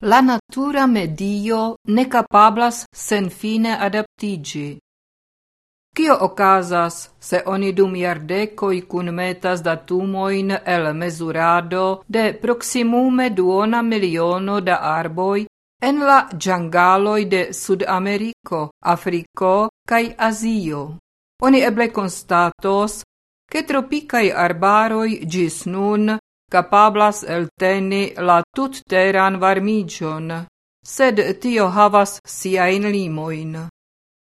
La natura medio ne capablas sen fine adaptigi. Cio ocasas se oni dum iardecoi cun metas datumoin el mezurado de proximume duona miliono da arboi en la giangaloi de Sudameriko, Africo kaj Azio? Oni eble konstatos, ke tropikaj arbaroj gis nun capablas elteni la tutteran varmigion, sed tio havas siain limoin.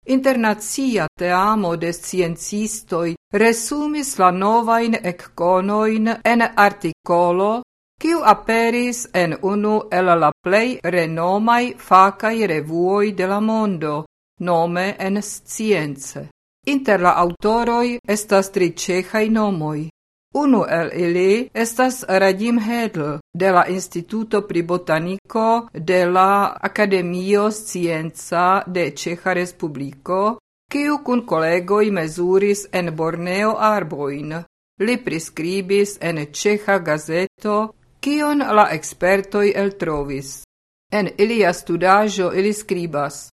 Internazia teamo de sciencistoi resumis la novain ecconoin en articolo kiu aperis en unu el la plei renomai facai revuoi de la mondo, nome en Science. Inter la autoroi estas tri cehai nomoi. Unu el ili estas Radim Hedl de la Instituto pri Botanico de la Academio Scienza de Ceja Respubliko, kiu kun kolegoj mezuris en Borneo arboin. Li priskribis en Ceja gazeto, kion la expertoj eltrovis. En ilia studaĵo ili skribas: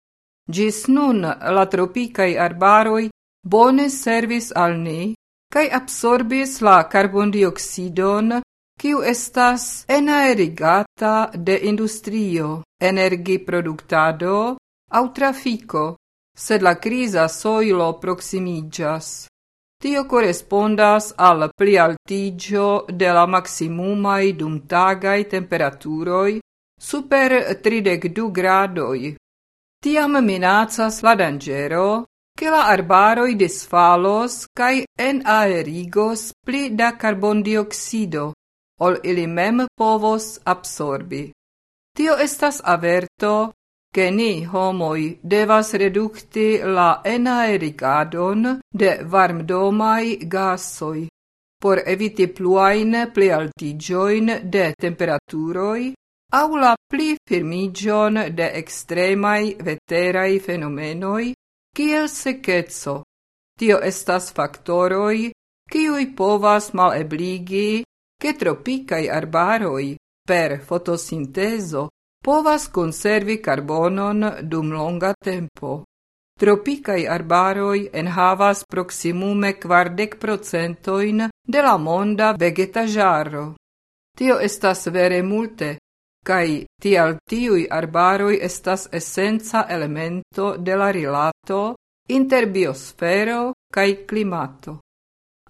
Gis nun la tropicai arbaroi bone servis al ni kai absorbis la carbondioxidon kiu estas enaerigata de industrio, energiproduktado aŭ trafiko, sed la crisa soilo proximigas. Tio correspondas al pli altigio de la maximumai dumtagai temperaturoi super 32 gradoi. Tiam minacas la dangero che la arbaroi disfalos cae enaerigos pli da carbondioxido, ol ili mem povos absorbi. Tio estas averto che ni homoi devas reducti la enaerigadon de varmdomai gasoi por eviti pluain plialtigioin de temperaturoi au la pli firmigion de extremai veterai fenomenoi kiel secezzo. Tio estas factoroi, kiui povas malebligi, che tropicai arbaroi, per fotosinteso, povas conservi carbonon dum longa tempo. Tropicai arbaroi enhavas proximume quardec procentoin de la monda vegetajarro. Tio estas vere multe, kai Tial tiui arbaroi estas essenza elemento de la rilato inter biosfero cae climato.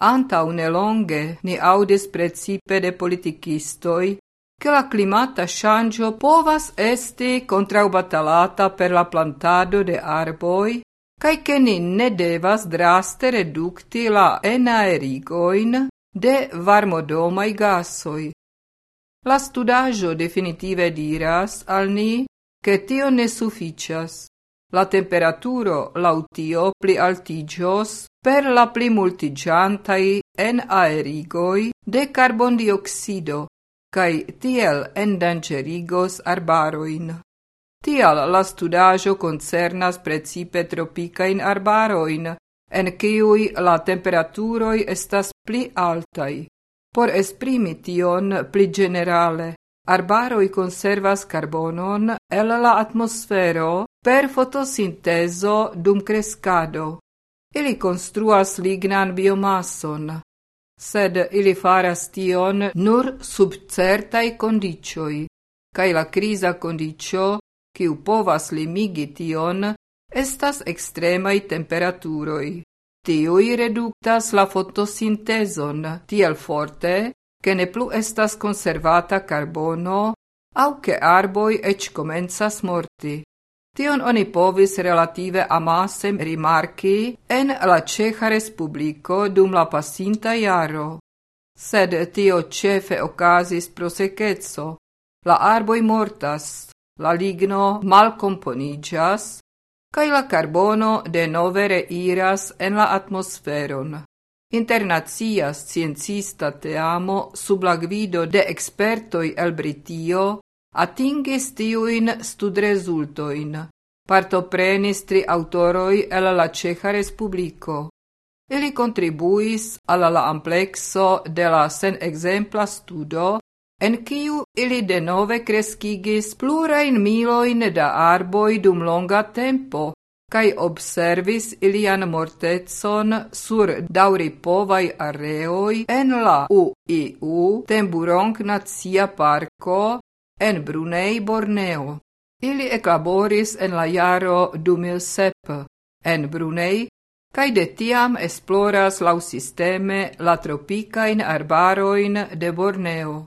Anta unelonge ni audis precipe de politicistoi che la climata shangio povas esti contraubatalata per la plantado de arboi cae che ni ne devas draste reducti la enaerigoin de varmodomai gasoi, La studaggio definitive diras al ni, che tio ne sufficias. La temperaturo lautio pli altigios per la pli multigiantai en aerigoi de carbondioxido cae tiel endangerigos arbaroin. Tial la studaggio concernas precipe tropicain arbaroin, en ciui la temperaturoi estas pli altai. Por esprimi tion pli generale arbaroi conservas carbonon el la atmosfero per fotosintezo dum crescado. Ili construas lignan biomasson, sed ili faras tion nur sub certaj condicioi, kaj la kriza condicio, kiu povas limigi tion, estas ekstremaj temperaturoi. Tiuj reduktas la fotosintezon tiel forte, che ne plu estas conservata carbono aŭ che arboj eĉ komencas morti. Tion oni povis relative amasem rimarki en la Ĉeĥa Respubliko dum la pasinta jaro. Sed tio ĉefe okazis pro sekeco. La arboj mortas, la ligno malkomponiĝas cae la de novere iras en la atmosferon. Internazia sciencista teamo sub la gvido de expertoi el Britio atingis tiuin studresultoin. Partoprenis tri autoroi el la Ceja Respubliko. Ili contribuis alla la amplexo de la sen exempla studo en kiu ili denove crescigis plurain miloin da arboi dum longa tempo, kai observis ilian mortetson sur dauri povai areoi en la UIU Temburong Nazia Parco en Brunei Borneo. Ili eclaboris en la jaro 2007 en Brunei kai de tiam esploras lau sisteme la tropicain arbaroin de Borneo.